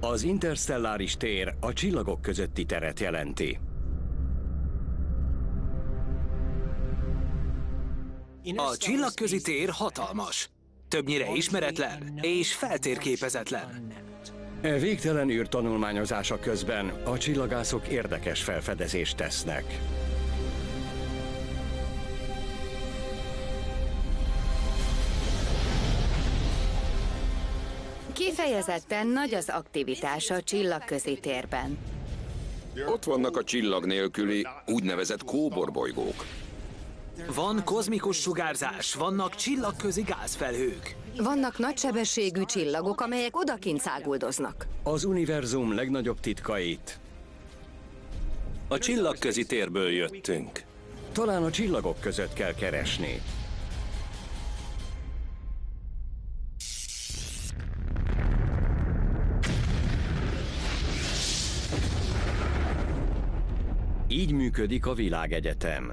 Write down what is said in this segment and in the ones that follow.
Az interstelláris tér a csillagok közötti teret jelenti. A csillagközi tér hatalmas, többnyire ismeretlen és feltérképezetlen. E végtelen űr tanulmányozása közben a csillagászok érdekes felfedezést tesznek. Kifejezetten nagy az aktivitás a csillagközi térben. Ott vannak a csillag nélküli úgynevezett kóborbolygók. Van kozmikus sugárzás, vannak csillagközi gázfelhők. Vannak nagysebességű csillagok, amelyek odakint száguldoznak. Az univerzum legnagyobb titkait A csillagközi térből jöttünk. talán a csillagok között kell keresni. Így működik a világegyetem.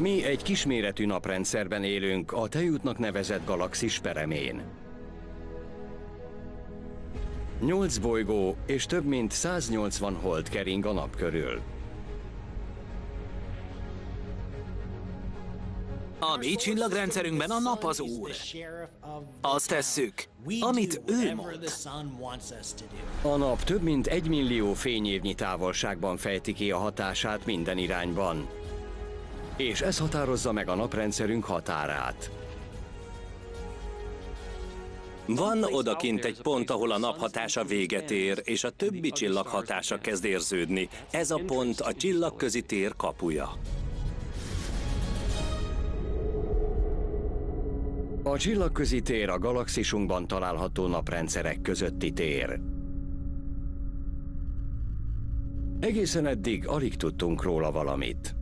Mi egy kisméretű naprendszerben élünk, a Tejútnak nevezett galaxis peremén. Nyolc bolygó és több mint 180 hold kering a nap körül. A mi csillagrendszerünkben a nap az úr. Azt tesszük, amit ő mond. A nap több mint egy millió fényévnyi távolságban fejti ki a hatását minden irányban. És ez határozza meg a naprendszerünk határát. Van odakint egy pont, ahol a nap hatása véget ér, és a többi csillag hatása kezd érződni. Ez a pont a csillagközi tér kapuja. A csillagközi tér a galaxisunkban található naprendszerek közötti tér. Egészen eddig alig tudtunk róla valamit.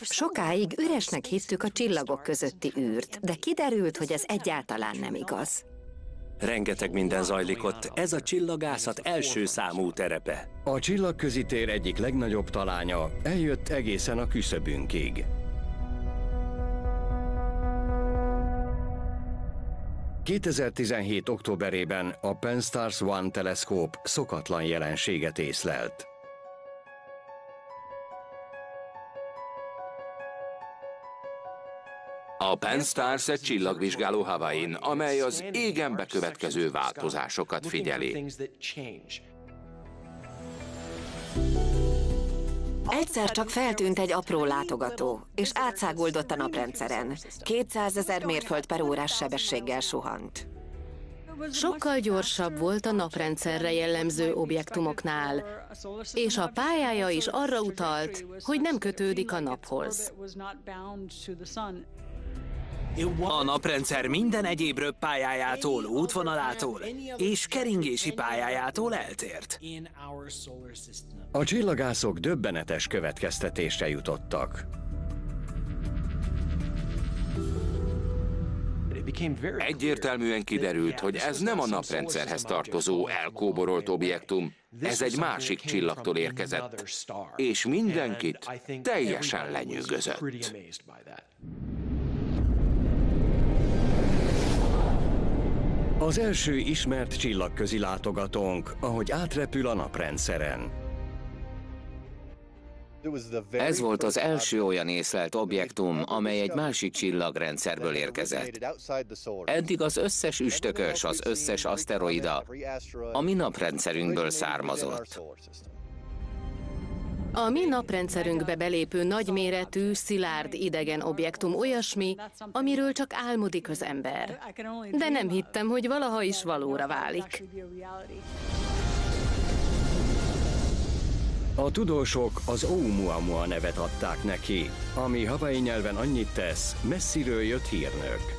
Sokáig üresnek hittük a csillagok közötti űrt, de kiderült, hogy ez egyáltalán nem igaz. Rengeteg minden zajlik ott, ez a csillagászat első számú terepe. A csillagközi tér egyik legnagyobb talánya eljött egészen a küszöbünkig. ...2017. októberében a Penstars One teleszkóp szokatlan jelenséget észlelt. A Penstars egy csillagvizsgáló Havain, amely az égen bekövetkező változásokat figyeli. Egyszer csak feltűnt egy apró látogató, és átszáguldott a naprendszeren. 200 ezer mérföld per órás sebességgel suhant. Sokkal gyorsabb volt a naprendszerre jellemző objektumoknál, és a pályája is arra utalt, hogy nem kötődik a naphoz. A naprendszer minden egyéb röppályájától, útvonalától és keringési pályájától eltért. A csillagászok döbbenetes következtetésre jutottak. Egyértelműen kiderült, hogy ez nem a naprendszerhez tartozó elkóborolt objektum, ez egy másik csillagtól érkezett, és mindenkit teljesen lenyűgözött. Az első ismert csillagközi látogatónk, ahogy átrepül a naprendszeren. Ez volt az első olyan észlelt objektum, amely egy másik csillagrendszerből érkezett. Eddig az összes üstökös, az összes aszteroida a mi naprendszerünkből származott. A mi naprendszerünkbe belépő nagyméretű, szilárd idegen objektum olyasmi, amiről csak álmodik az ember. De nem hittem, hogy valaha is valóra válik. A tudósok az Oumuamua nevet adták neki, ami havai nyelven annyit tesz, messziről jött hírnök.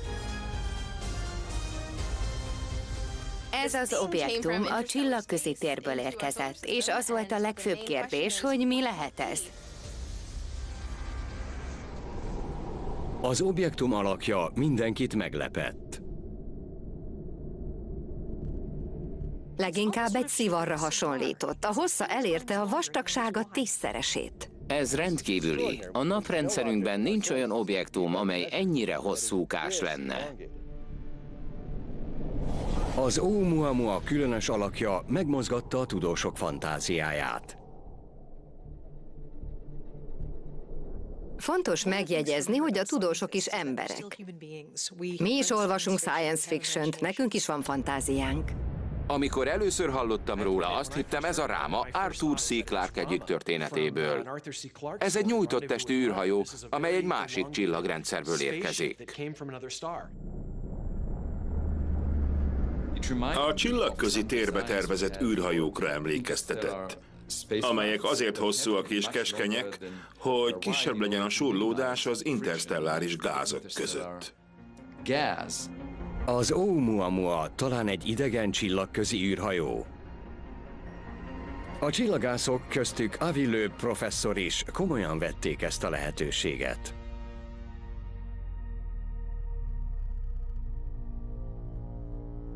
Ez az objektum a csillagközi térből érkezett, és az volt a legfőbb kérdés, hogy mi lehet ez. Az objektum alakja mindenkit meglepett. Leginkább egy szivarra hasonlított. A hossza elérte a vastagsága tízszeresét. Ez rendkívüli. A naprendszerünkben nincs olyan objektum, amely ennyire hosszúkás lenne. Az Oumuamua különös alakja megmozgatta a tudósok fantáziáját. Fontos megjegyezni, hogy a tudósok is emberek. Mi is olvasunk science fiction nekünk is van fantáziánk. Amikor először hallottam róla, azt hittem ez a ráma Arthur C. Clarke egyik történetéből. Ez egy nyújtott testű űrhajó, amely egy másik csillagrendszerből érkezik. A csillagközi térbe tervezett űrhajókra emlékeztetett, amelyek azért hosszúak és keskenyek, hogy kisebb legyen a surlódás az interstelláris gázok között. Az Oumuamua talán egy idegen csillagközi űrhajó. A csillagászok köztük Avilő professzor is komolyan vették ezt a lehetőséget.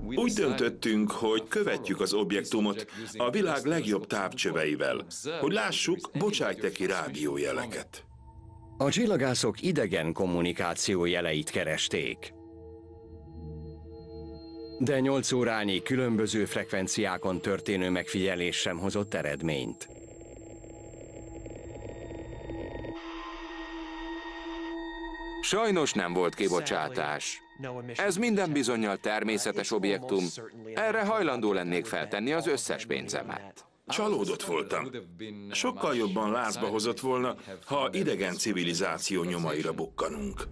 Úgy döntöttünk, hogy követjük az objektumot a világ legjobb távcsöveivel, hogy lássuk bocsájteki rádiójeleket. A csillagászok idegen kommunikáció jeleit keresték. De 8 órányi különböző frekvenciákon történő megfigyelés sem hozott eredményt. Sajnos nem volt kibocsátás. Ez minden bizonyal természetes objektum. Erre hajlandó lennék feltenni az összes pénzemet. Csalódott voltam. Sokkal jobban lázba hozott volna, ha idegen civilizáció nyomaira bukkanunk.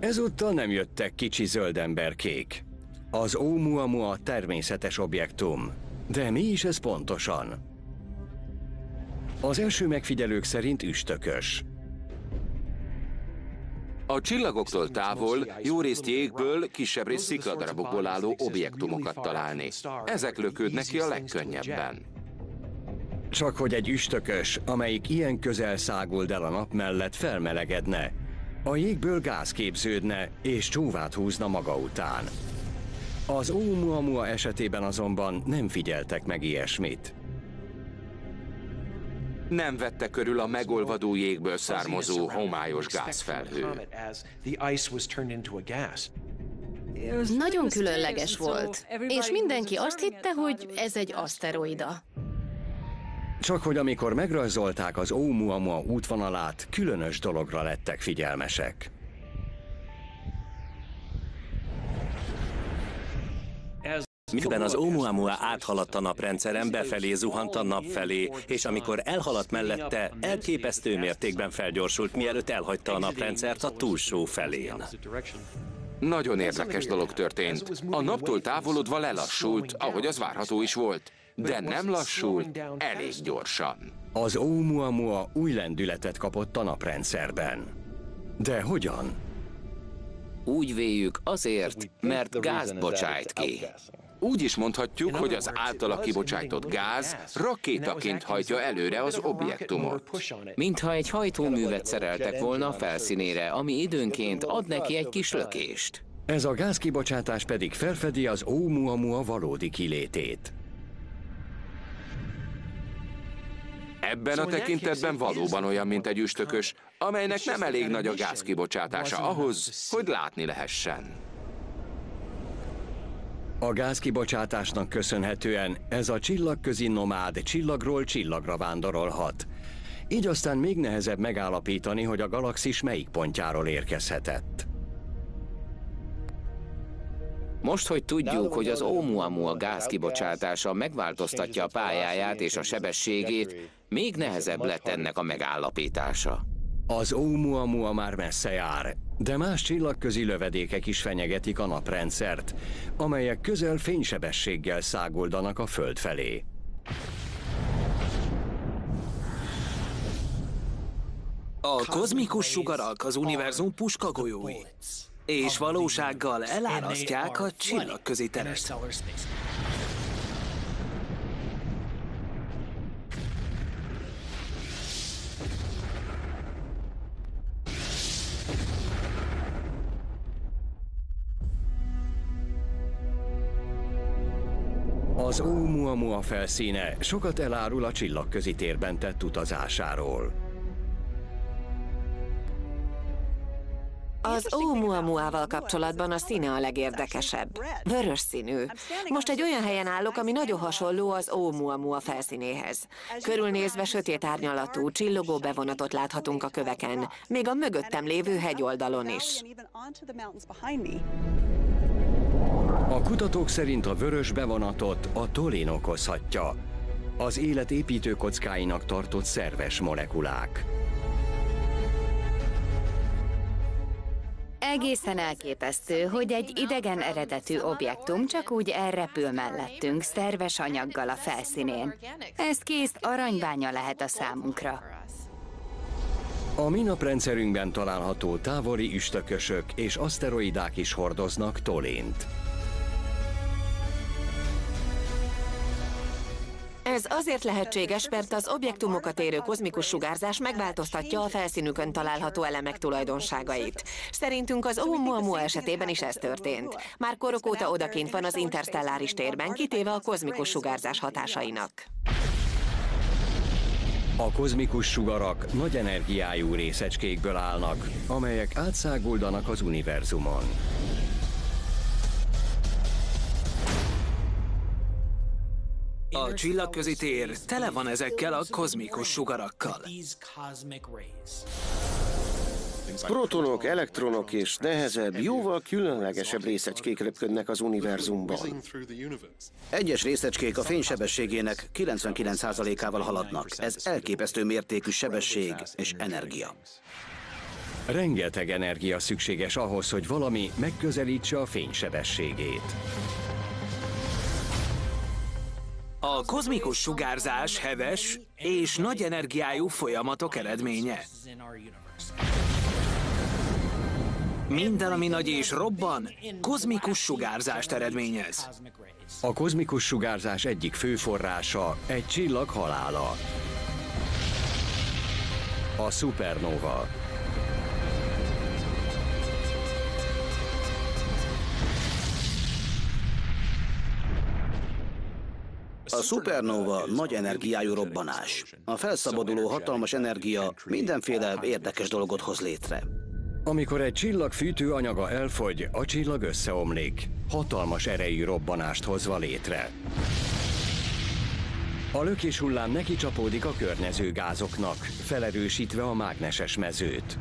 Ezúttal nem jöttek kicsi zöldemberkék. Az Oumuamua természetes objektum. De mi is ez pontosan? Az első megfigyelők szerint üstökös. A csillagoktól távol jó részt jégből, kisebb rész szikladarabokból álló objektumokat találni. Ezek lökődnek ki a legkönnyebben. Csak hogy egy üstökös, amelyik ilyen közel száguld el a nap mellett felmelegedne, a jégből gáz képződne és csúvát húzna maga után. Az Oumuamua esetében azonban nem figyeltek meg ilyesmit. Nem vette körül a megolvadó jégből származó homályos gázfelhő. Nagyon különleges volt, és mindenki azt hitte, hogy ez egy aszteroida. Csak hogy amikor megrajzolták az Oumuamua útvonalát, különös dologra lettek figyelmesek. Miközben az Oumuamua áthaladt a naprendszeren, befelé zuhant a nap felé, és amikor elhaladt mellette, elképesztő mértékben felgyorsult, mielőtt elhagyta a naprendszert a túlsó felén. Nagyon érdekes dolog történt. A naptól távolodva lelassult, ahogy az várható is volt. De nem lassult, elég gyorsan. Az Oumuamua új lendületet kapott a naprendszerben. De hogyan? Úgy véljük azért, mert gázt bocsájt ki. Úgy is mondhatjuk, hogy az általa kibocsájtott gáz rakétaként hajtja előre az objektumot. Mintha egy hajtóművet szereltek volna a felszínére, ami időnként ad neki egy kis lökést. Ez a gázkibocsátás pedig felfedi az Oumuamua valódi kilétét. Ebben a tekintetben valóban olyan, mint egy üstökös, amelynek nem elég nagy a gázkibocsátása ahhoz, hogy látni lehessen. A gázkibocsátásnak köszönhetően ez a csillagközi nomád csillagról csillagra vándorolhat. Így aztán még nehezebb megállapítani, hogy a galaxis melyik pontjáról érkezhetett. Most, hogy tudjuk, hogy az Oumuamua gázkibocsátása megváltoztatja a pályáját és a sebességét, még nehezebb lett ennek a megállapítása. Az Oumuamua már messze jár, de más csillagközi lövedékek is fenyegetik a naprendszert, amelyek közel fénysebességgel száguldanak a Föld felé. A kozmikus sugarak az univerzum puskagolyói, és valósággal elárasztják a csillagközi teret. Oumuamua felszíne sokat elárul a csillagközi térben tett utazásáról. Az Oumuamua-val kapcsolatban a színe a legérdekesebb. Vörös színű. Most egy olyan helyen állok, ami nagyon hasonló az Oumuamua felszínéhez. Körülnézve sötét árnyalatú, csillogó bevonatot láthatunk a köveken, még a mögöttem lévő hegyoldalon is. A kutatók szerint a vörös bevonatot a tolén okozhatja. Az élet építőkockáinak tartott szerves molekulák. Egészen elképesztő, hogy egy idegen eredetű objektum csak úgy elrepül mellettünk, szerves anyaggal a felszínén. Ez kész aranybánya lehet a számunkra. A mi naprendszerünkben található távoli üstökösök és aszteroidák is hordoznak tolént. Ez azért lehetséges, mert az objektumokat érő kozmikus sugárzás megváltoztatja a felszínükön található elemek tulajdonságait. Szerintünk az Oumuamua esetében is ez történt. Már korok óta odakint van az interstelláris térben, kitéve a kozmikus sugárzás hatásainak. A kozmikus sugarak nagy energiájú részecskékből állnak, amelyek átszáguldanak az univerzumon. A csillagközi tér tele van ezekkel a kozmikus sugarakkal. Protonok, elektronok és nehezebb, jóval különlegesebb részecskék röpködnek az univerzumban. Egyes részecskék a fénysebességének 99%-ával haladnak. Ez elképesztő mértékű sebesség és energia. Rengeteg energia szükséges ahhoz, hogy valami megközelítse a fénysebességét. A kozmikus sugárzás heves és nagy energiájú folyamatok eredménye. Minden, ami nagy és robban, kozmikus sugárzást eredményez. A kozmikus sugárzás egyik fő forrása egy csillag halála. A szupernova. A szupernova nagy energiájú robbanás. A felszabaduló hatalmas energia mindenféle érdekes dolgot hoz létre. Amikor egy csillag fűtő anyaga elfogy, a csillag összeomlik, hatalmas erejű robbanást hozva létre. A lökés hullám neki csapódik a környező gázoknak, felerősítve a mágneses mezőt.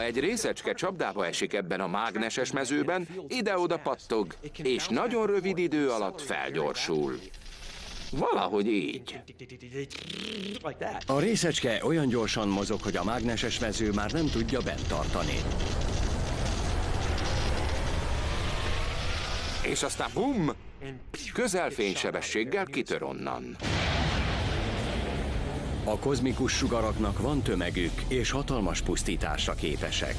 Ha egy részecske csapdába esik ebben a mágneses mezőben, ide-oda pattog, és nagyon rövid idő alatt felgyorsul. Valahogy így. A részecske olyan gyorsan mozog, hogy a mágneses mező már nem tudja bent tartani. És aztán bum! Közelfénysebességgel kitör onnan. A kozmikus sugaraknak van tömegük, és hatalmas pusztításra képesek.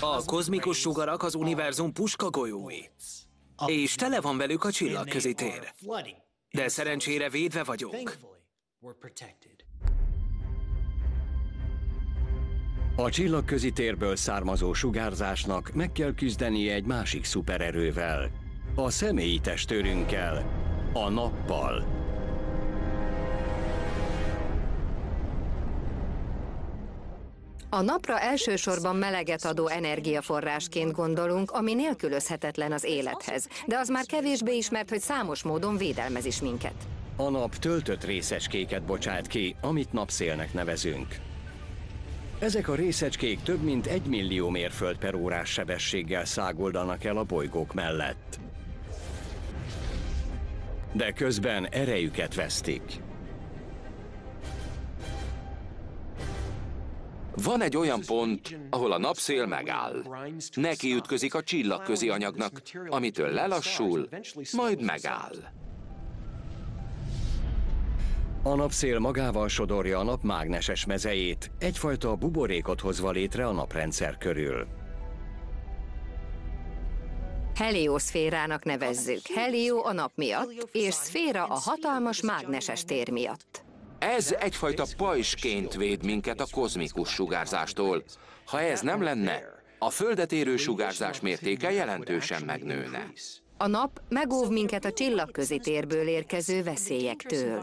A kozmikus sugarak az univerzum puskagolyói, és tele van velük a csillagközi tér. De szerencsére védve vagyunk. A csillagközi térből származó sugárzásnak meg kell küzdenie egy másik szupererővel, a személyi testőrünkkel, a nappal. A napra elsősorban meleget adó energiaforrásként gondolunk, ami nélkülözhetetlen az élethez, de az már kevésbé ismert, hogy számos módon védelmez is minket. A nap töltött részecskéket bocsát ki, amit napszélnek nevezünk. Ezek a részecskék több mint egy millió mérföld per órás sebességgel szágoldanak el a bolygók mellett de közben erejüket vesztik. Van egy olyan pont, ahol a napszél megáll. Neki ütközik a csillagközi anyagnak, amitől lelassul, majd megáll. A napszél magával sodorja a nap mágneses mezejét, egyfajta buborékot hozva létre a naprendszer körül. Helioszférának nevezzük. Helió a nap miatt, és szféra a hatalmas mágneses tér miatt. Ez egyfajta pajsként véd minket a kozmikus sugárzástól. Ha ez nem lenne, a földet érő sugárzás mértéke jelentősen megnőne. A nap megóv minket a csillagközi térből érkező veszélyektől.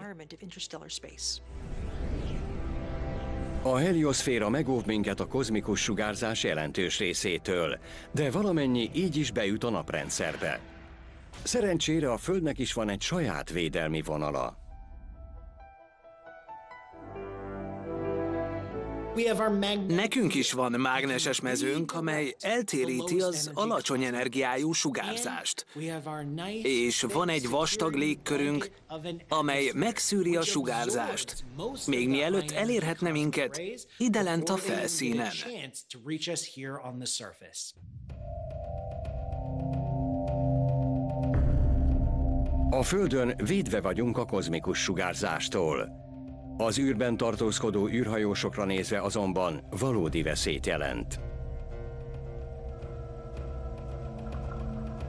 A helioszféra megóv minket a kozmikus sugárzás jelentős részétől, de valamennyi így is bejut a naprendszerbe. Szerencsére a Földnek is van egy saját védelmi vonala. Nekünk is van mágneses mezőnk, amely eltéríti az alacsony energiájú sugárzást. És van egy vastag légkörünk, amely megszűri a sugárzást, még mielőtt elérhetne minket ide lent a felszínen. A Földön védve vagyunk a kozmikus sugárzástól. Az űrben tartózkodó űrhajósokra nézve azonban valódi veszélyt jelent.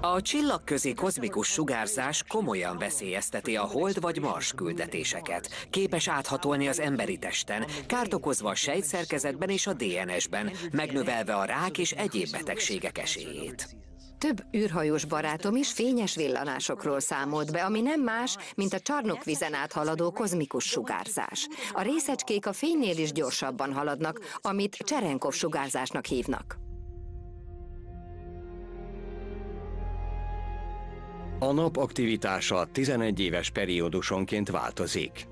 A csillagközi kozmikus sugárzás komolyan veszélyezteti a Hold vagy Mars küldetéseket. Képes áthatolni az emberi testen, kárt okozva a sejtszerkezetben és a DNS-ben, megnövelve a rák és egyéb betegségek esélyét. Több űrhajós barátom is fényes villanásokról számolt be, ami nem más, mint a csarnok vizen áthaladó kozmikus sugárzás. A részecskék a fénynél is gyorsabban haladnak, amit Cserenkov sugárzásnak hívnak. A nap aktivitása 11 éves periódusonként változik.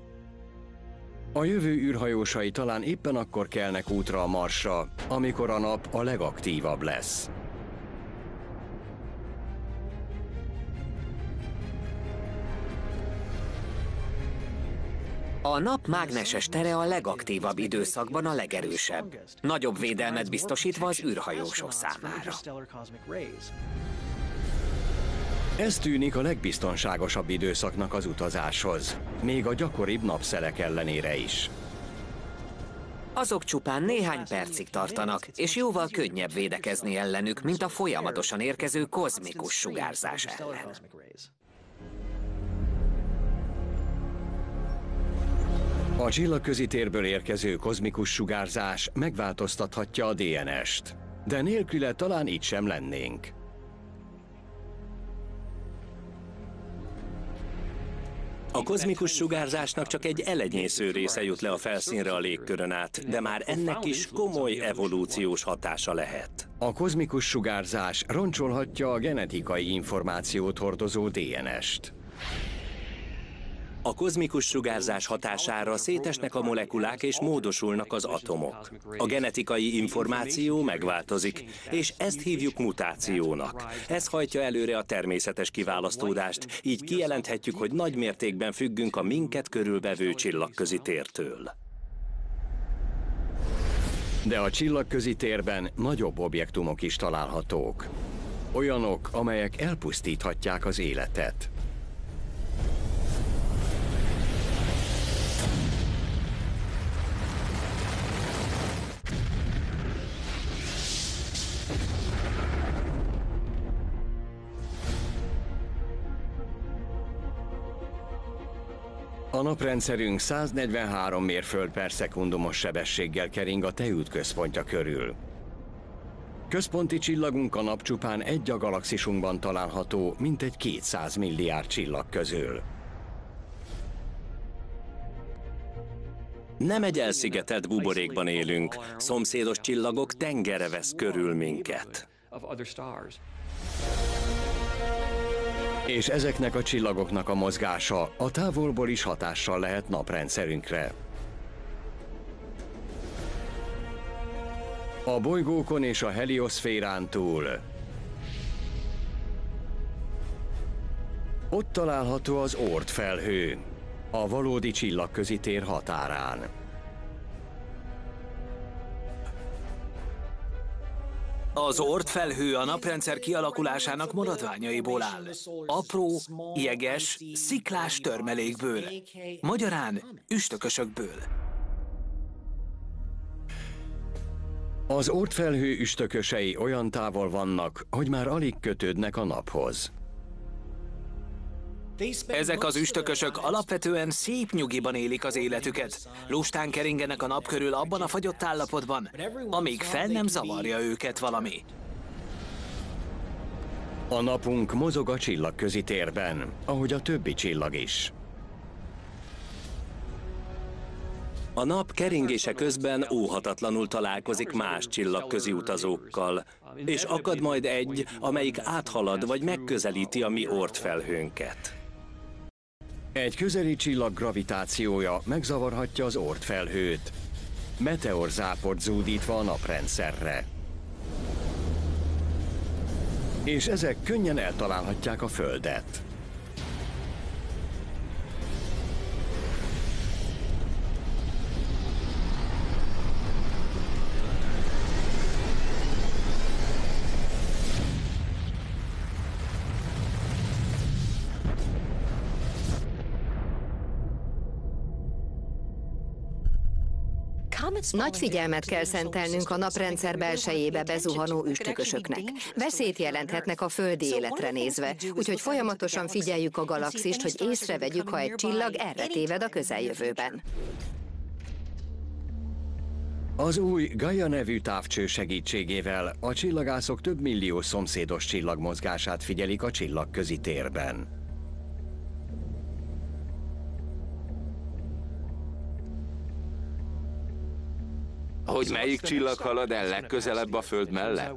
A jövő űrhajósai talán éppen akkor kelnek útra a Marsra, amikor a nap a legaktívabb lesz. A nap mágneses tere a legaktívabb időszakban a legerősebb, nagyobb védelmet biztosítva az űrhajósok számára. Ez tűnik a legbiztonságosabb időszaknak az utazáshoz, még a gyakoribb napszelek ellenére is. Azok csupán néhány percig tartanak, és jóval könnyebb védekezni ellenük, mint a folyamatosan érkező kozmikus sugárzás ellen. A csillagközi térből érkező kozmikus sugárzás megváltoztathatja a DNS-t, de nélküle talán itt sem lennénk. A kozmikus sugárzásnak csak egy elenyésző része jut le a felszínre a légkörön át, de már ennek is komoly evolúciós hatása lehet. A kozmikus sugárzás roncsolhatja a genetikai információt hordozó DNS-t. A kozmikus sugárzás hatására szétesnek a molekulák és módosulnak az atomok. A genetikai információ megváltozik, és ezt hívjuk mutációnak. Ez hajtja előre a természetes kiválasztódást, így kijelenthetjük, hogy nagy mértékben függünk a minket körülvevő csillagközi tértől. De a csillagközi térben nagyobb objektumok is találhatók. Olyanok, amelyek elpusztíthatják az életet. A naprendszerünk 143 mérföld per szekundumos sebességgel kering a tejút központja körül. Központi csillagunk a nap csupán egy a galaxisunkban található, mintegy 200 milliárd csillag közül. Nem egy elszigetelt buborékban élünk, szomszédos csillagok tengere vesz körül minket. És ezeknek a csillagoknak a mozgása a távolból is hatással lehet naprendszerünkre. A bolygókon és a helioszférán túl. Ott található az Oort felhő, a valódi csillagközi tér határán. Az Oort felhő a naprendszer kialakulásának maradványaiból áll. Apró, jeges, sziklás törmelékből. Magyarán üstökösökből. Az Oort felhő üstökösei olyan távol vannak, hogy már alig kötődnek a naphoz. Ezek az üstökösök alapvetően szép nyugiban élik az életüket. Lustán keringenek a nap körül abban a fagyott állapotban, amíg fel nem zavarja őket valami. A napunk mozog a csillagközi térben, ahogy a többi csillag is. A nap keringése közben óhatatlanul találkozik más csillagközi utazókkal, és akad majd egy, amelyik áthalad vagy megközelíti a mi ortfelhőnket. Egy közeli csillag gravitációja megzavarhatja az ortfelhőt, meteorzáport zúdítva a naprendszerre. És ezek könnyen eltalálhatják a Földet. Nagy figyelmet kell szentelnünk a naprendszer belsejébe bezuhanó üstökösöknek. Veszélyt jelenthetnek a földi életre nézve, úgyhogy folyamatosan figyeljük a galaxist, hogy észrevegyük, ha egy csillag erre téved a közeljövőben. Az új Gaia nevű távcső segítségével a csillagászok több millió szomszédos csillag mozgását figyelik a csillagközi térben. Hogy melyik csillag halad el legközelebb a Föld mellett?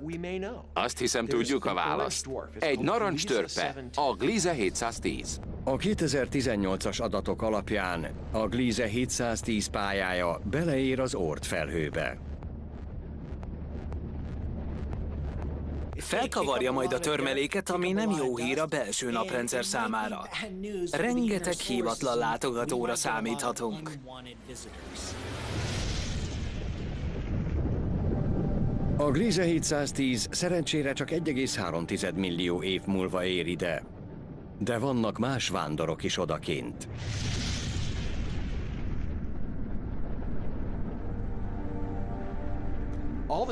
Azt hiszem tudjuk a választ. Egy narancstörpe, a Gliese 710. A 2018-as adatok alapján a Gliese 710 pályája beleér az Ort felhőbe. Felkavarja majd a törmeléket, ami nem jó hír a belső naprendszer számára. Rengeteg hívatlan látogatóra számíthatunk. A Gliese 710 szerencsére csak 1,3 millió év múlva ér ide. De vannak más vándorok is odakint.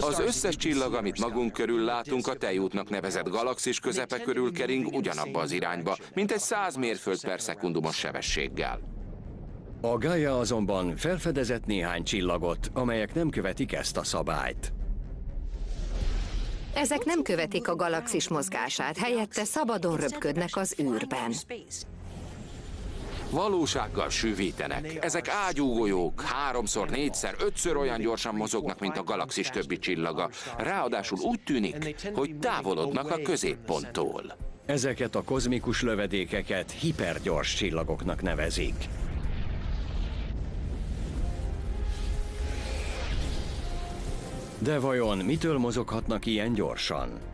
Az összes csillag, amit magunk körül látunk, a tejútnak nevezett galaxis közepe körül kering ugyanabba az irányba, mint egy 100 mérföld per szekundumos sebességgel. A Gaia azonban felfedezett néhány csillagot, amelyek nem követik ezt a szabályt. Ezek nem követik a galaxis mozgását, helyette szabadon röpködnek az űrben. Valósággal sűvítenek. Ezek ágyúgolyók, háromszor, négyszer, ötször olyan gyorsan mozognak, mint a galaxis többi csillaga. Ráadásul úgy tűnik, hogy távolodnak a középponttól. Ezeket a kozmikus lövedékeket hipergyors csillagoknak nevezik. De vajon mitől mozoghatnak ilyen gyorsan?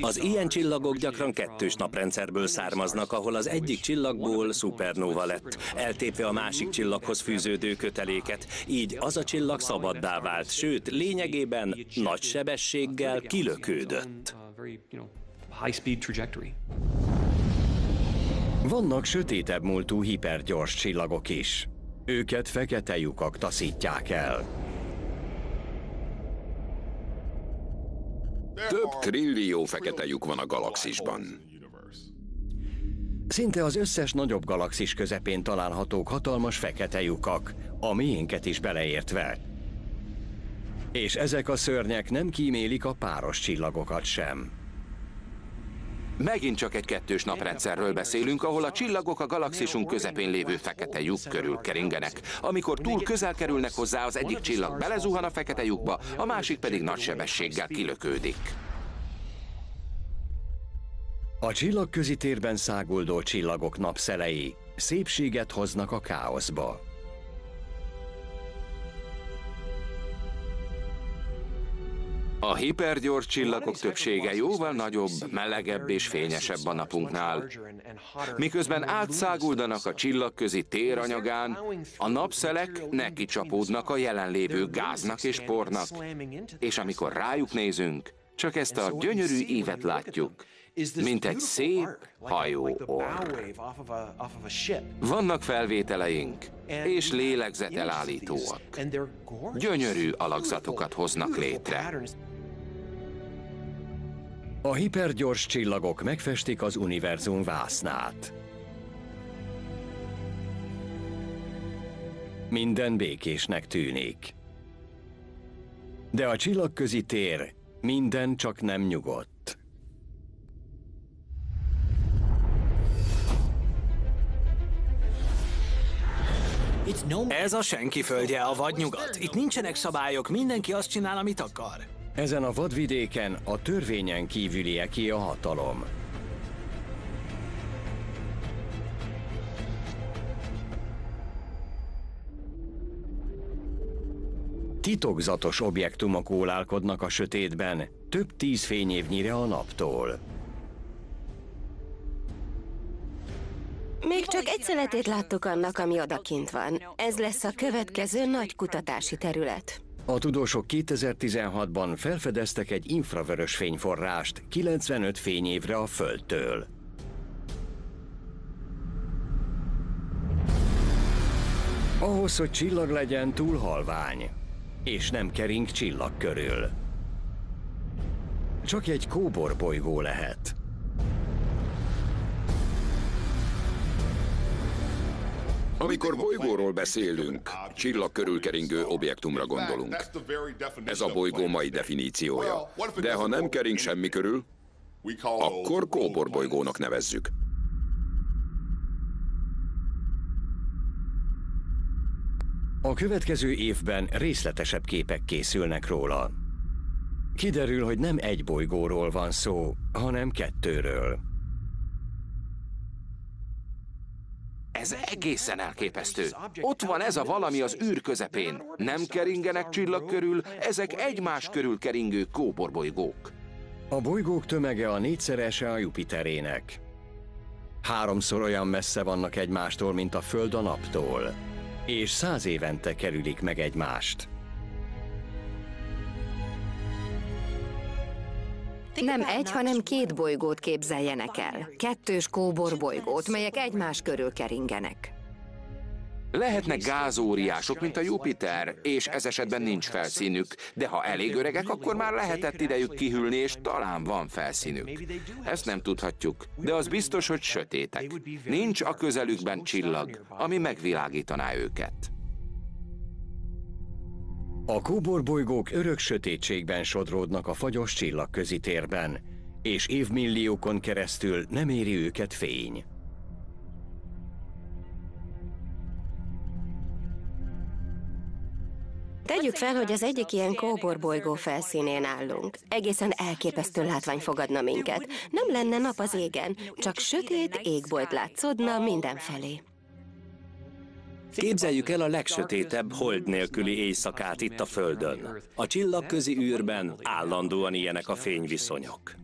Az ilyen csillagok gyakran kettős naprendszerből származnak, ahol az egyik csillagból szupernóva lett, eltépve a másik csillaghoz fűződő köteléket, így az a csillag szabaddá vált, sőt, lényegében nagy sebességgel kilökődött. Vannak sötétebb múltú hipergyors csillagok is. Őket fekete lyukak taszítják el. Több trillió fekete lyuk van a galaxisban. Szinte az összes nagyobb galaxis közepén találhatók hatalmas fekete lyukak, a miénket is beleértve. És ezek a szörnyek nem kímélik a páros csillagokat sem. Megint csak egy kettős naprendszerről beszélünk, ahol a csillagok a galaxisunk közepén lévő fekete lyuk körül keringenek. Amikor túl közel kerülnek hozzá, az egyik csillag belezuhan a fekete lyukba, a másik pedig nagy sebességgel kilökődik. A csillagközi térben száguldó csillagok napszelei szépséget hoznak a káoszba. A hipergyors csillagok többsége jóval nagyobb, melegebb és fényesebb a napunknál. Miközben átszáguldanak a csillagközi téranyagán, a napszelek neki csapódnak a jelenlévő gáznak és pornak, és amikor rájuk nézünk, csak ezt a gyönyörű ívet látjuk, mint egy szép hajó orr. Vannak felvételeink, és lélegzetelállítóak. Gyönyörű alakzatokat hoznak létre. A hipergyors csillagok megfestik az univerzum vásznát. Minden békésnek tűnik. De a csillagközi tér minden csak nem nyugodt. Ez a senki földje, a vadnyugat. Itt nincsenek szabályok, mindenki azt csinál, amit akar. Ezen a vadvidéken a törvényen kívülieké a hatalom. Titokzatos objektumok ólálkodnak a sötétben, több tíz fényévnyire a naptól. Még csak egy szeletét láttuk annak, ami odakint van. Ez lesz a következő nagy kutatási terület. A tudósok 2016-ban felfedeztek egy infravörös fényforrást 95 fényévre a Földtől. Ahhoz, hogy csillag legyen, túl halvány, és nem kering csillag körül. Csak egy kóbor bolygó lehet. Amikor bolygóról beszélünk, csillag körül keringő objektumra gondolunk. Ez a bolygó mai definíciója. De ha nem kering semmi körül, akkor kóborbolygónak nevezzük. A következő évben részletesebb képek készülnek róla. Kiderül, hogy nem egy bolygóról van szó, hanem kettőről. Ez egészen elképesztő. Ott van ez a valami az űr közepén. Nem keringenek csillag körül, ezek egymás körül keringő kóborbolygók. A bolygók tömege a négyszerese a Jupiterének. Háromszor olyan messze vannak egymástól, mint a Föld a naptól. És száz évente kerülik meg egymást. Nem egy, hanem két bolygót képzeljenek el. Kettős kóbor bolygót, melyek egymás körül keringenek. Lehetnek gázóriások, mint a Jupiter, és ez esetben nincs felszínük, de ha elég öregek, akkor már lehetett idejük kihűlni, és talán van felszínük. Ezt nem tudhatjuk, de az biztos, hogy sötétek. Nincs a közelükben csillag, ami megvilágítaná őket. A kóborbolygók örök sötétségben sodródnak a fagyos csillagközi térben, és évmilliókon keresztül nem éri őket fény. Tegyük fel, hogy az egyik ilyen kóborbolygó felszínén állunk. Egészen elképesztő látvány fogadna minket. Nem lenne nap az égen, csak sötét égbolt látszódna mindenfelé. Képzeljük el a legsötétebb hold nélküli éjszakát itt a Földön. A csillagközi űrben állandóan ilyenek a fényviszonyok.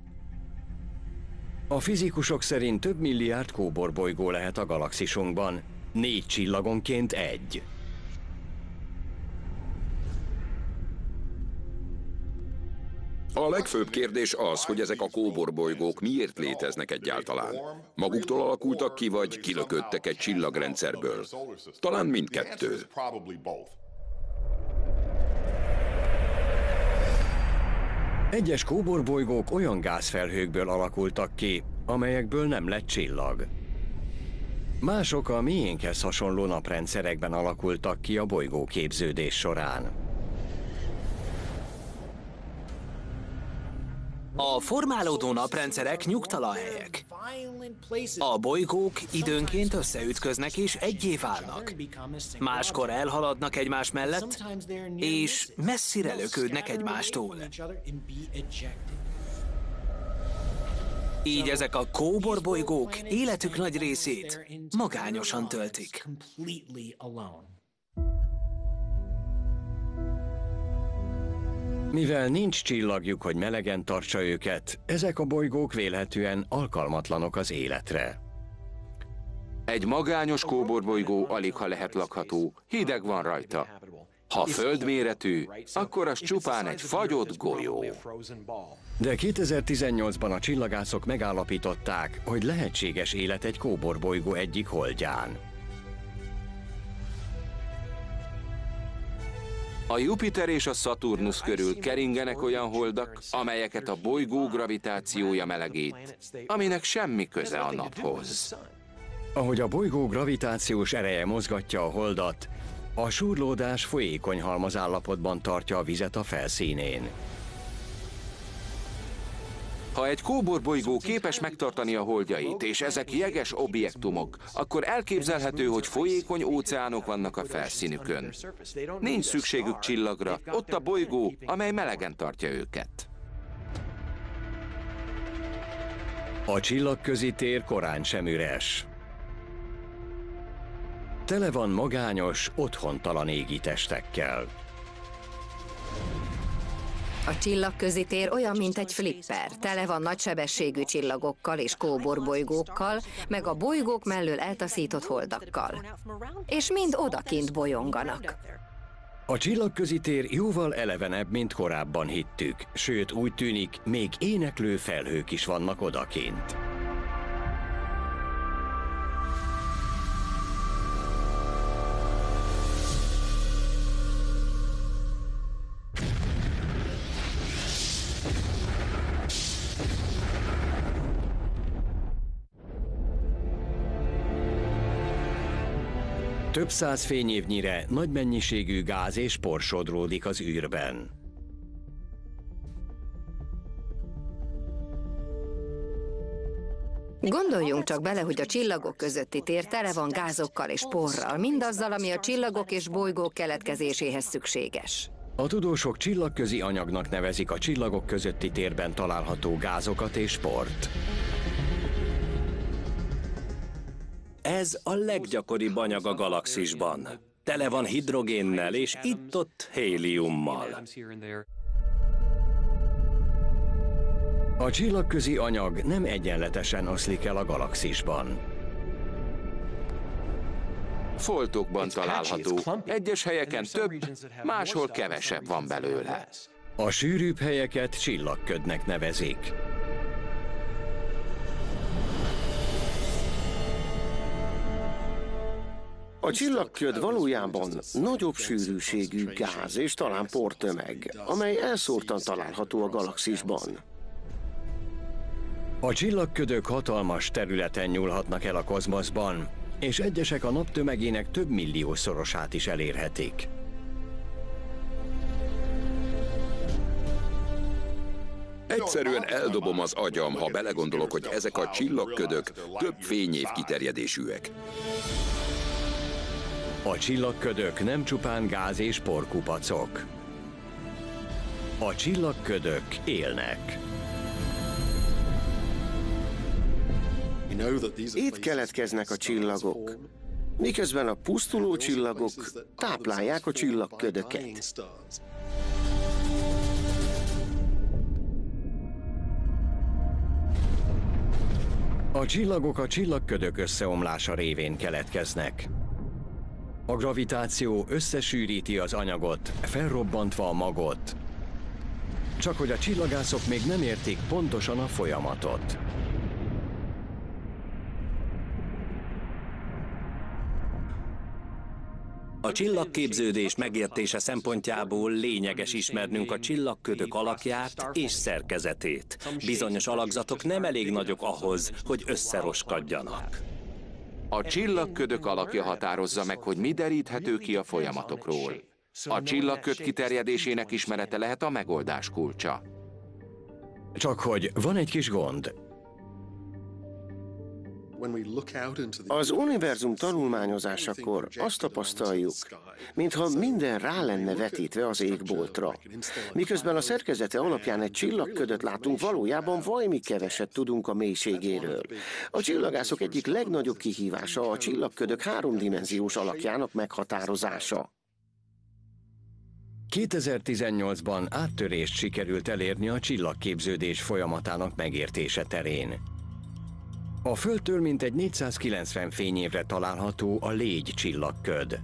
A fizikusok szerint több milliárd kóborbolygó lehet a galaxisunkban, négy csillagonként egy. A legfőbb kérdés az, hogy ezek a kóborbolygók miért léteznek egyáltalán. Maguktól alakultak ki, vagy kilököttek egy csillagrendszerből. Talán mindkettő. Egyes kóborbolygók olyan gázfelhőkből alakultak ki, amelyekből nem lett csillag. Mások a miénkhez hasonló naprendszerekben alakultak ki a bolygóképződés során. A formálódó naprendszerek nyugtalahelyek. A bolygók időnként összeütköznek és egyé válnak. Máskor elhaladnak egymás mellett, és messzire lökődnek egymástól. Így ezek a kóbor bolygók életük nagy részét magányosan töltik. Mivel nincs csillagjuk, hogy melegen tartsa őket, ezek a bolygók vélhetően alkalmatlanok az életre. Egy magányos kóborbolygó alig ha lehet lakható, hideg van rajta. Ha földméretű, akkor az csupán egy fagyott golyó. De 2018-ban a csillagászok megállapították, hogy lehetséges élet egy kóborbolygó egyik holdján. A Jupiter és a Saturnus körül keringenek olyan holdak, amelyeket a bolygó gravitációja melegít, aminek semmi köze a naphoz. Ahogy a bolygó gravitációs ereje mozgatja a holdat, a súrlódás folyékony halmazállapotban tartja a vizet a felszínén. Ha egy kóborbolygó képes megtartani a holdjait, és ezek jeges objektumok, akkor elképzelhető, hogy folyékony óceánok vannak a felszínükön. Nincs szükségük csillagra, ott a bolygó, amely melegen tartja őket. A csillagközi tér korán sem üres. Tele van magányos, otthontalan égitestekkel. A csillagközi tér olyan, mint egy flipper. Tele van nagysebességű csillagokkal és kóborbolygókkal, meg a bolygók mellől eltaszított holdakkal. És mind odakint bolyonganak. A csillagközi tér jóval elevenebb, mint korábban hittük, sőt úgy tűnik, még éneklő felhők is vannak odakint. Több száz fényévnyire nagy mennyiségű gáz és por sodródik az űrben. Gondoljunk csak bele, hogy a csillagok közötti tér tele van gázokkal és porral, mindazzal, ami a csillagok és bolygók keletkezéséhez szükséges. A tudósok csillagközi anyagnak nevezik a csillagok közötti térben található gázokat és port. Ez a leggyakoribb anyag a galaxisban. Tele van hidrogénnel és itt-ott héliummal. A csillagközi anyag nem egyenletesen oszlik el a galaxisban. Foltokban található. Egyes helyeken több, máshol kevesebb van belőle. A sűrűbb helyeket csillagködnek nevezik. A csillagköd valójában nagyobb sűrűségű gáz és talán portömeg, amely elszórtan található a galaxisban. A csillagködök hatalmas területen nyúlhatnak el a kozmoszban, és egyesek a nap tömegének több milliószorosát is elérhetik. Egyszerűen eldobom az agyam, ha belegondolok, hogy ezek a csillagködök több fényév kiterjedésűek. A csillagködök nem csupán gáz és porkupacok. A csillagködök élnek. Itt keletkeznek a csillagok, miközben a pusztuló csillagok táplálják a csillagködöket. A csillagok a csillagködök összeomlása révén keletkeznek. A gravitáció összesűríti az anyagot, felrobbantva a magot. Csak hogy a csillagászok még nem értik pontosan a folyamatot. A csillagképződés megértése szempontjából lényeges ismernünk a csillagködök alakját és szerkezetét. Bizonyos alakzatok nem elég nagyok ahhoz, hogy összeroskadjanak. A csillagködök alakja határozza meg, hogy mi deríthető ki a folyamatokról. A csillagköd kiterjedésének ismerete lehet a megoldás kulcsa. Csak hogy van egy kis gond. Az univerzum tanulmányozásakor azt tapasztaljuk, mintha minden rá lenne vetítve az égboltra. Miközben a szerkezete alapján egy csillagködöt látunk, valójában vajmi keveset tudunk a mélységéről. A csillagászok egyik legnagyobb kihívása a csillagködök háromdimenziós alakjának meghatározása. 2018-ban áttörést sikerült elérni a csillagképződés folyamatának megértése terén. A Földtől mintegy 490 fényévre található a légy csillagköd.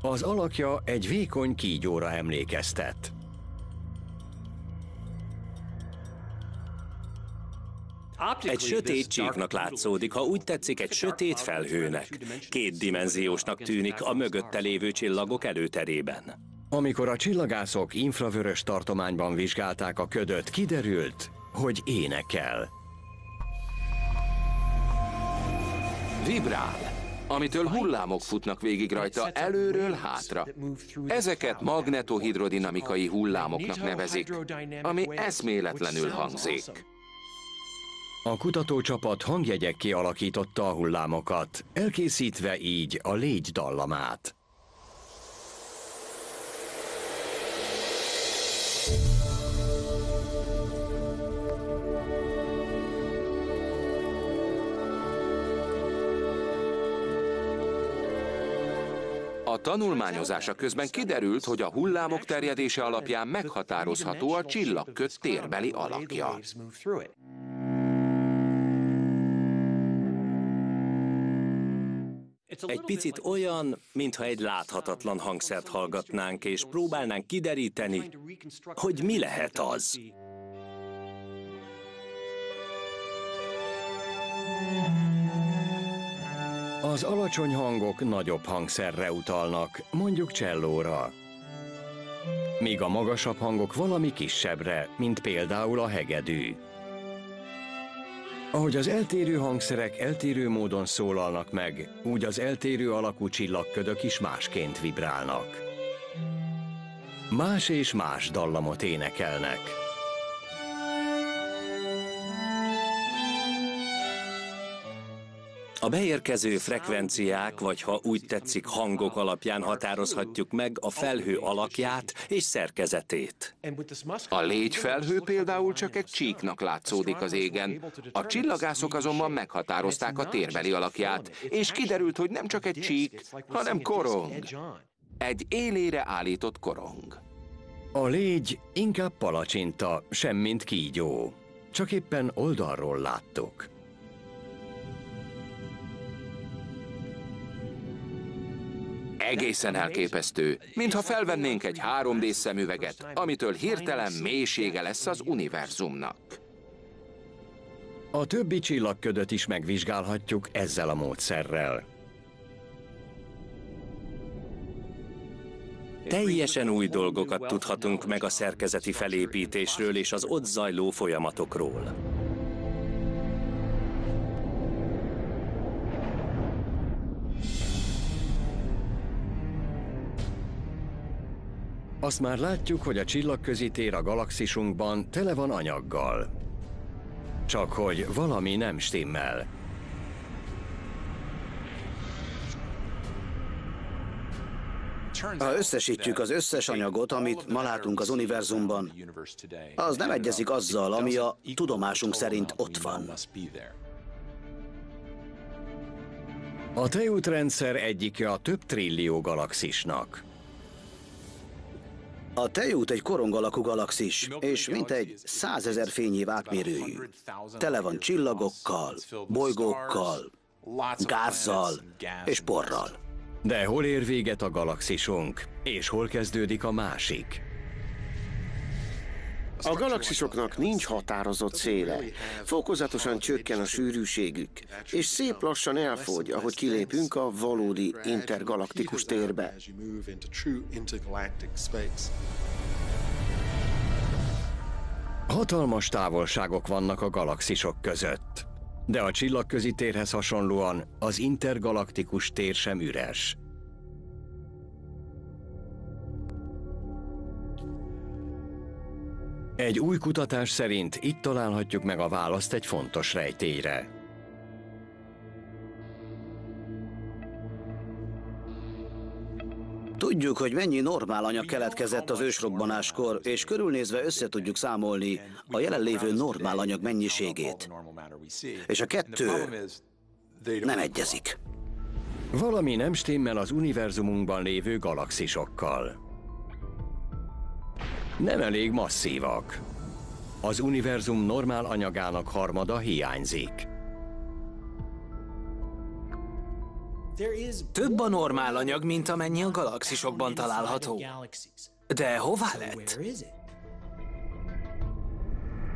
Az alakja egy vékony kígyóra emlékeztet. Egy sötét csíknak látszódik, ha úgy tetszik, egy sötét felhőnek. Kétdimenziósnak tűnik a mögötte lévő csillagok előterében. Amikor a csillagászok infravörös tartományban vizsgálták a ködöt, kiderült, hogy énekel. Vibrál, amitől hullámok futnak végig rajta előről hátra. Ezeket magnetohidrodinamikai hullámoknak nevezik, ami eszméletlenül hangzik. A kutatócsapat hangjegyek kialakította a hullámokat, elkészítve így a légy dallamát. A tanulmányozása közben kiderült, hogy a hullámok terjedése alapján meghatározható a csillagköt térbeli alakja. Egy picit olyan, mintha egy láthatatlan hangszert hallgatnánk, és próbálnánk kideríteni, hogy mi lehet az. Az alacsony hangok nagyobb hangszerre utalnak, mondjuk csellóra. Míg a magasabb hangok valami kisebbre, mint például a hegedű. Ahogy az eltérő hangszerek eltérő módon szólalnak meg, úgy az eltérő alakú csillagködök is másként vibrálnak. Más és más dallamot énekelnek. A beérkező frekvenciák, vagy ha úgy tetszik hangok alapján határozhatjuk meg a felhő alakját és szerkezetét. A légyfelhő például csak egy csíknak látszódik az égen. A csillagászok azonban meghatározták a térbeli alakját, és kiderült, hogy nem csak egy csík, hanem korong. Egy élére állított korong. A légy inkább palacsinta, semmint kígyó. Csak éppen oldalról láttuk. Egészen elképesztő, mintha felvennénk egy 3D szemüveget, amitől hirtelen mélysége lesz az univerzumnak. A többi csillagködöt is megvizsgálhatjuk ezzel a módszerrel. Teljesen új dolgokat tudhatunk meg a szerkezeti felépítésről és az ott zajló folyamatokról. Azt már látjuk, hogy a csillagközi tér a galaxisunkban tele van anyaggal. Csak hogy valami nem stimmel. Ha összesítjük az összes anyagot, amit ma látunk az univerzumban, az nem egyezik azzal, ami a tudomásunk szerint ott van. A tejútrendszer egyike a több trillió galaxisnak. A Tejút egy korong alakú galaxis, és mintegy százezer fényév átmérőjű. Tele van csillagokkal, bolygókkal, gázzal és porral. De hol ér véget a galaxisunk, és hol kezdődik a másik? A galaxisoknak nincs határozott széle. Fokozatosan csökken a sűrűségük, és szép lassan elfogy, ahogy kilépünk a valódi intergalaktikus térbe. Hatalmas távolságok vannak a galaxisok között. De a csillagközi térhez hasonlóan az intergalaktikus tér sem üres. Egy új kutatás szerint itt találhatjuk meg a választ egy fontos rejtélyre. Tudjuk, hogy mennyi normál anyag keletkezett az ősrobbanáskor, és körülnézve össze tudjuk számolni a jelenlévő normál anyag mennyiségét. És a kettő nem egyezik. Valami nem stimmel az univerzumunkban lévő galaxisokkal. Nem elég masszívak. Az univerzum normál anyagának harmada hiányzik. Több a normál anyag, mint amennyi a galaxisokban található. De hová lett?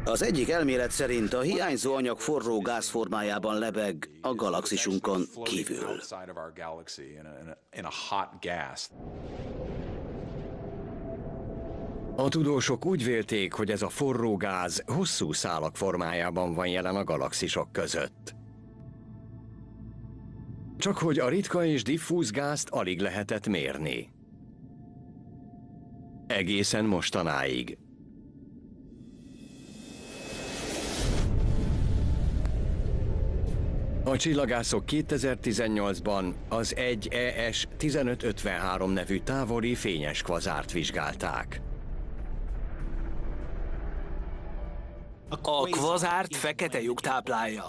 Az egyik elmélet szerint a hiányzó anyag forró gáz formájában lebeg a galaxisunkon kívül. A tudósok úgy vélték, hogy ez a forró gáz hosszú szálak formájában van jelen a galaxisok között. Csak hogy a ritka és diffúz gázt alig lehetett mérni. Egészen mostanáig. A csillagászok 2018-ban az 1 ES 1553 nevű távoli fényes kvazárt vizsgálták. A kvazárt fekete lyuk táplálja.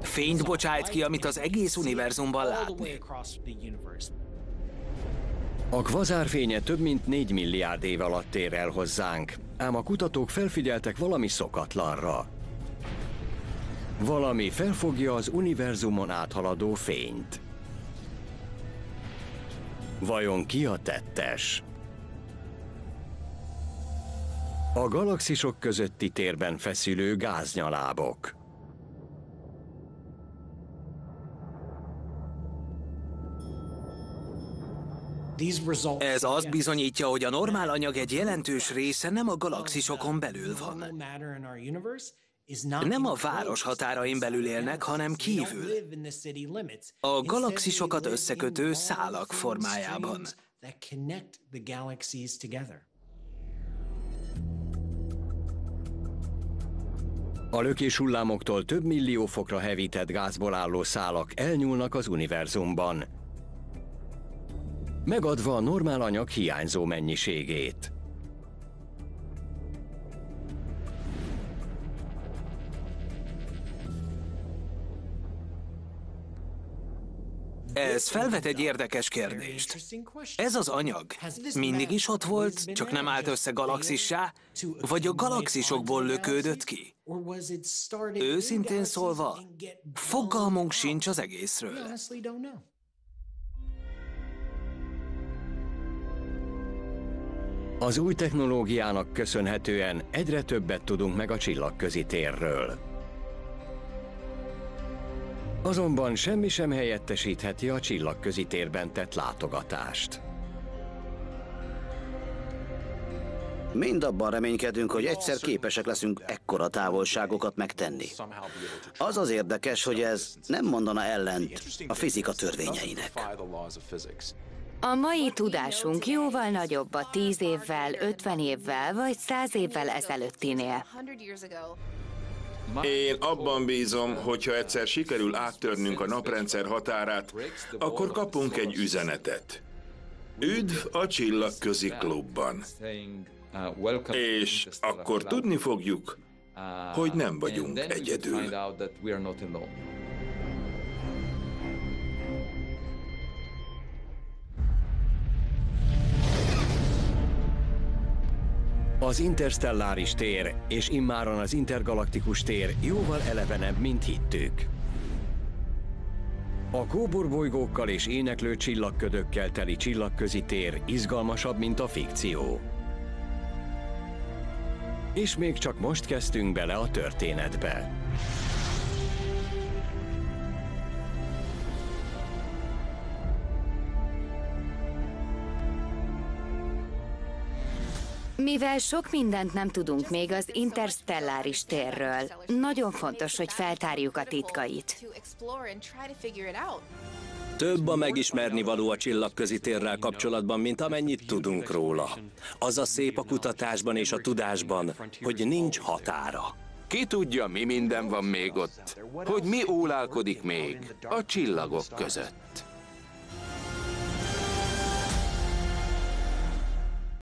Fényt bocsájt ki, amit az egész univerzumban látni. A kvazárfénye több mint 4 milliárd év alatt ér el hozzánk, ám a kutatók felfigyeltek valami szokatlanra. Valami felfogja az univerzumon áthaladó fényt. Vajon ki a tettes? A galaxisok közötti térben feszülő gáznyalábok. Ez azt bizonyítja, hogy a normál anyag egy jelentős része nem a galaxisokon belül van. Nem a város határain belül élnek, hanem kívül. A galaxisokat összekötő szálak formájában. A lökés hullámoktól több millió fokra hevített gázból álló szálak elnyúlnak az univerzumban, megadva a normál anyag hiányzó mennyiségét. Ez felvet egy érdekes kérdést. Ez az anyag mindig is ott volt, csak nem állt össze galaxissá, vagy a galaxisokból lökődött ki? Őszintén szólva, fogalmunk sincs az egészről. Az új technológiának köszönhetően egyre többet tudunk meg a csillagközi térről. Azonban semmi sem helyettesítheti a csillagközi térben tett látogatást. Mind abban reménykedünk, hogy egyszer képesek leszünk ekkora távolságokat megtenni. Az az érdekes, hogy ez nem mondana ellent a fizika törvényeinek. A mai tudásunk jóval nagyobb a 10 évvel, 50 évvel vagy 100 évvel ezelőttinél. Én abban bízom, hogyha egyszer sikerül áttörnünk a naprendszer határát, akkor kapunk egy üzenetet. Üdv a Csillagközi Klubban. És akkor tudni fogjuk, hogy nem vagyunk egyedül. Az interstelláris tér és immáron az intergalaktikus tér jóval elevenebb, mint hittük. A kóborbolygókkal és éneklő csillagködökkel teli csillagközi tér izgalmasabb, mint a fikció. És még csak most kezdtünk bele a történetbe. Mivel sok mindent nem tudunk még az interstelláris térről, nagyon fontos, hogy feltárjuk a titkait. Több a megismerni való a csillagközi térrel kapcsolatban, mint amennyit tudunk róla. Az a szép a kutatásban és a tudásban, hogy nincs határa. Ki tudja, mi minden van még ott? Hogy mi ólálkodik még a csillagok között?